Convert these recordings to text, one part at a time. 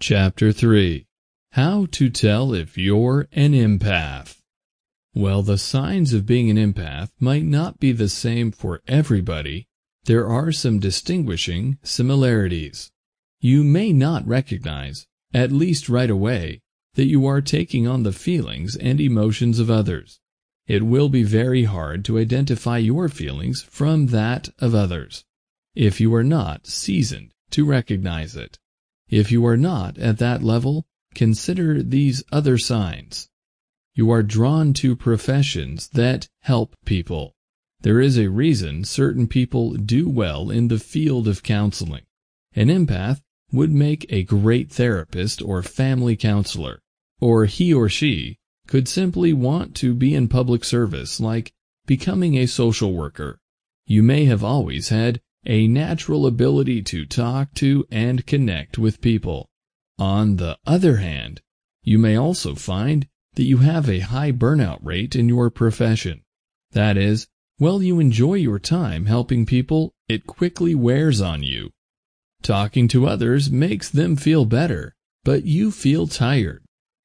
Chapter 3 How to Tell If You're an Empath Well, the signs of being an empath might not be the same for everybody, there are some distinguishing similarities. You may not recognize, at least right away, that you are taking on the feelings and emotions of others. It will be very hard to identify your feelings from that of others, if you are not seasoned to recognize it. If you are not at that level, consider these other signs. You are drawn to professions that help people. There is a reason certain people do well in the field of counseling. An empath would make a great therapist or family counselor, or he or she could simply want to be in public service like becoming a social worker. You may have always had a natural ability to talk to and connect with people. On the other hand, you may also find that you have a high burnout rate in your profession. That is, while you enjoy your time helping people, it quickly wears on you. Talking to others makes them feel better, but you feel tired.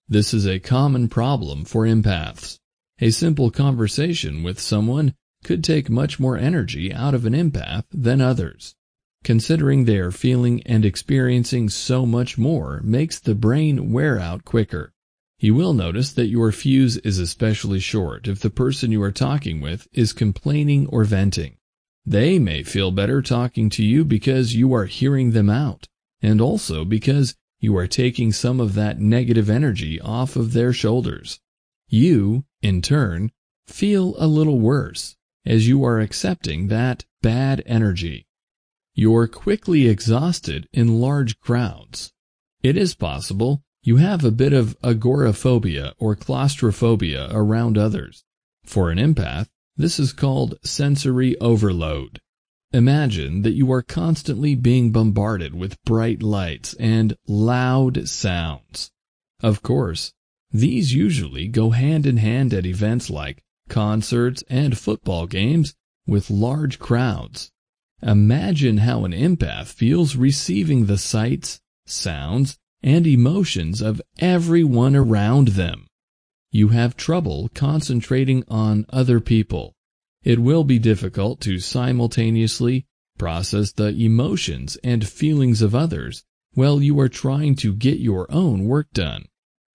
This is a common problem for empaths. A simple conversation with someone could take much more energy out of an empath than others. Considering they are feeling and experiencing so much more makes the brain wear out quicker. You will notice that your fuse is especially short if the person you are talking with is complaining or venting. They may feel better talking to you because you are hearing them out, and also because you are taking some of that negative energy off of their shoulders. You, in turn, feel a little worse as you are accepting that bad energy. You're quickly exhausted in large crowds. It is possible you have a bit of agoraphobia or claustrophobia around others. For an empath, this is called sensory overload. Imagine that you are constantly being bombarded with bright lights and loud sounds. Of course, these usually go hand in hand at events like concerts, and football games with large crowds. Imagine how an empath feels receiving the sights, sounds, and emotions of everyone around them. You have trouble concentrating on other people. It will be difficult to simultaneously process the emotions and feelings of others while you are trying to get your own work done.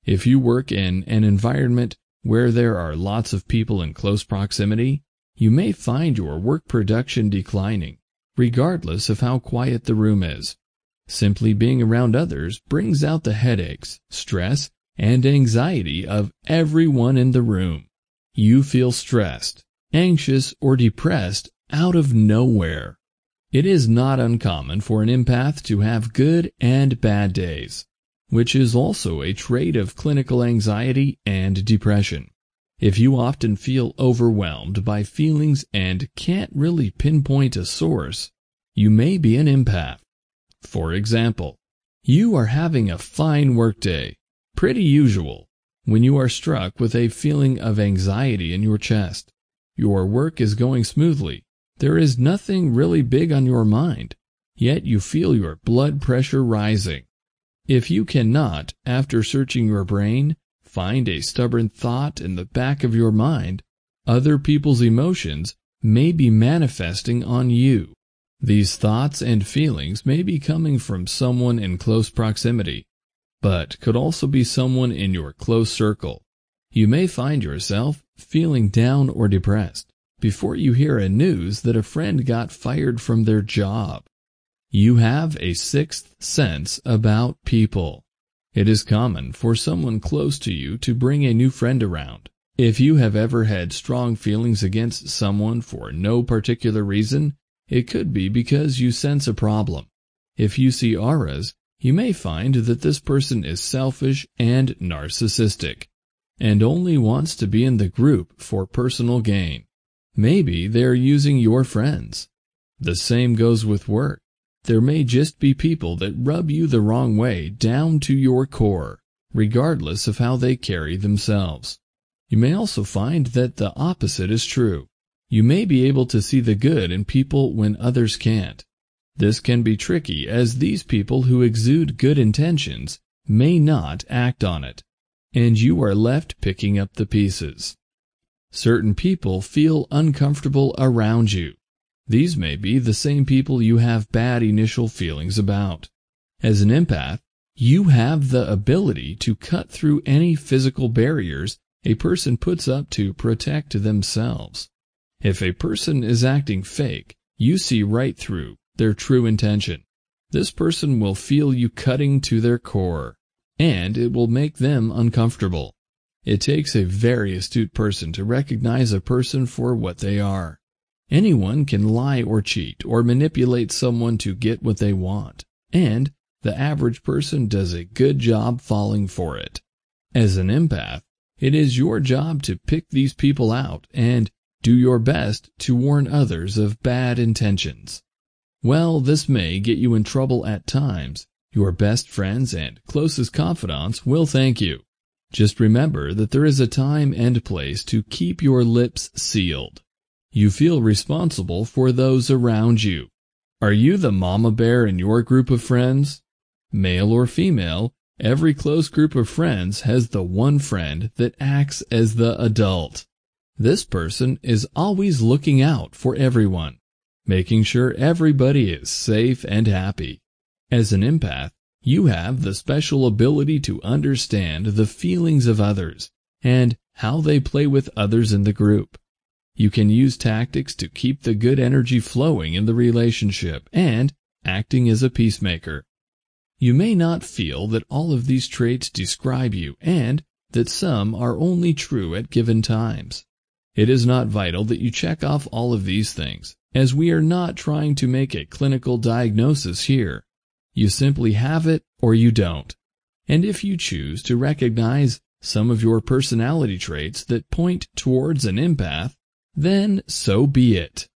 If you work in an environment where there are lots of people in close proximity, you may find your work production declining, regardless of how quiet the room is. Simply being around others brings out the headaches, stress, and anxiety of everyone in the room. You feel stressed, anxious, or depressed out of nowhere. It is not uncommon for an empath to have good and bad days which is also a trait of clinical anxiety and depression. If you often feel overwhelmed by feelings and can't really pinpoint a source, you may be an empath. For example, you are having a fine workday, pretty usual, when you are struck with a feeling of anxiety in your chest. Your work is going smoothly. There is nothing really big on your mind, yet you feel your blood pressure rising. If you cannot, after searching your brain, find a stubborn thought in the back of your mind, other people's emotions may be manifesting on you. These thoughts and feelings may be coming from someone in close proximity, but could also be someone in your close circle. You may find yourself feeling down or depressed before you hear a news that a friend got fired from their job. You have a sixth sense about people. It is common for someone close to you to bring a new friend around. If you have ever had strong feelings against someone for no particular reason, it could be because you sense a problem. If you see auras, you may find that this person is selfish and narcissistic, and only wants to be in the group for personal gain. Maybe they are using your friends. The same goes with work. There may just be people that rub you the wrong way down to your core, regardless of how they carry themselves. You may also find that the opposite is true. You may be able to see the good in people when others can't. This can be tricky as these people who exude good intentions may not act on it, and you are left picking up the pieces. Certain people feel uncomfortable around you. These may be the same people you have bad initial feelings about. As an empath, you have the ability to cut through any physical barriers a person puts up to protect themselves. If a person is acting fake, you see right through their true intention. This person will feel you cutting to their core, and it will make them uncomfortable. It takes a very astute person to recognize a person for what they are. Anyone can lie or cheat or manipulate someone to get what they want, and the average person does a good job falling for it. As an empath, it is your job to pick these people out and do your best to warn others of bad intentions. Well, this may get you in trouble at times. Your best friends and closest confidants will thank you. Just remember that there is a time and place to keep your lips sealed. You feel responsible for those around you. Are you the mama bear in your group of friends? Male or female, every close group of friends has the one friend that acts as the adult. This person is always looking out for everyone, making sure everybody is safe and happy. As an empath, you have the special ability to understand the feelings of others and how they play with others in the group. You can use tactics to keep the good energy flowing in the relationship and acting as a peacemaker. You may not feel that all of these traits describe you and that some are only true at given times. It is not vital that you check off all of these things, as we are not trying to make a clinical diagnosis here. You simply have it or you don't. And if you choose to recognize some of your personality traits that point towards an empath, then so be it.